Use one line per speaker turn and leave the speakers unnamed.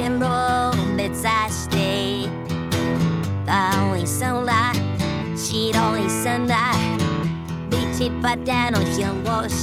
in Rome, it's a state. Only so la, she'd only send that. Beat it, but then on your wash.